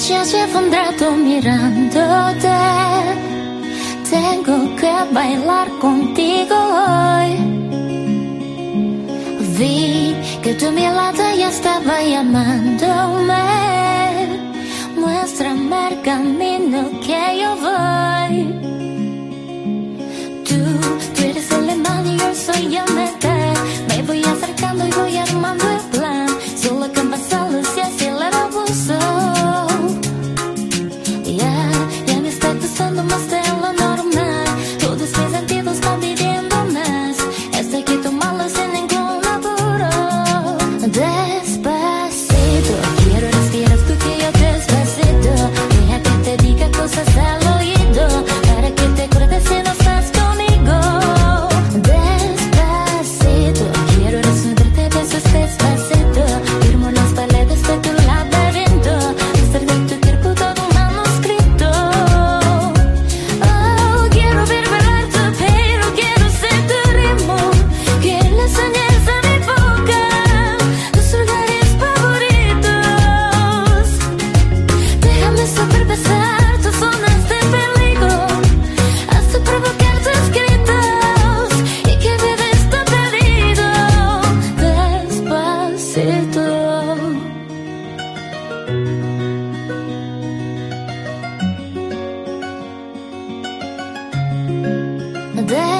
se silenzio affondrato mirándote. Tengo que bailar contigo hoy. Vi que tu mirada ya estaba llamándome. Muéstrame el camino que yo voy. Tú, tú eres el hermano y yo soy el metal. Me voy acercando y voy armando el plan. Solo con pasar los cosas al oído. day.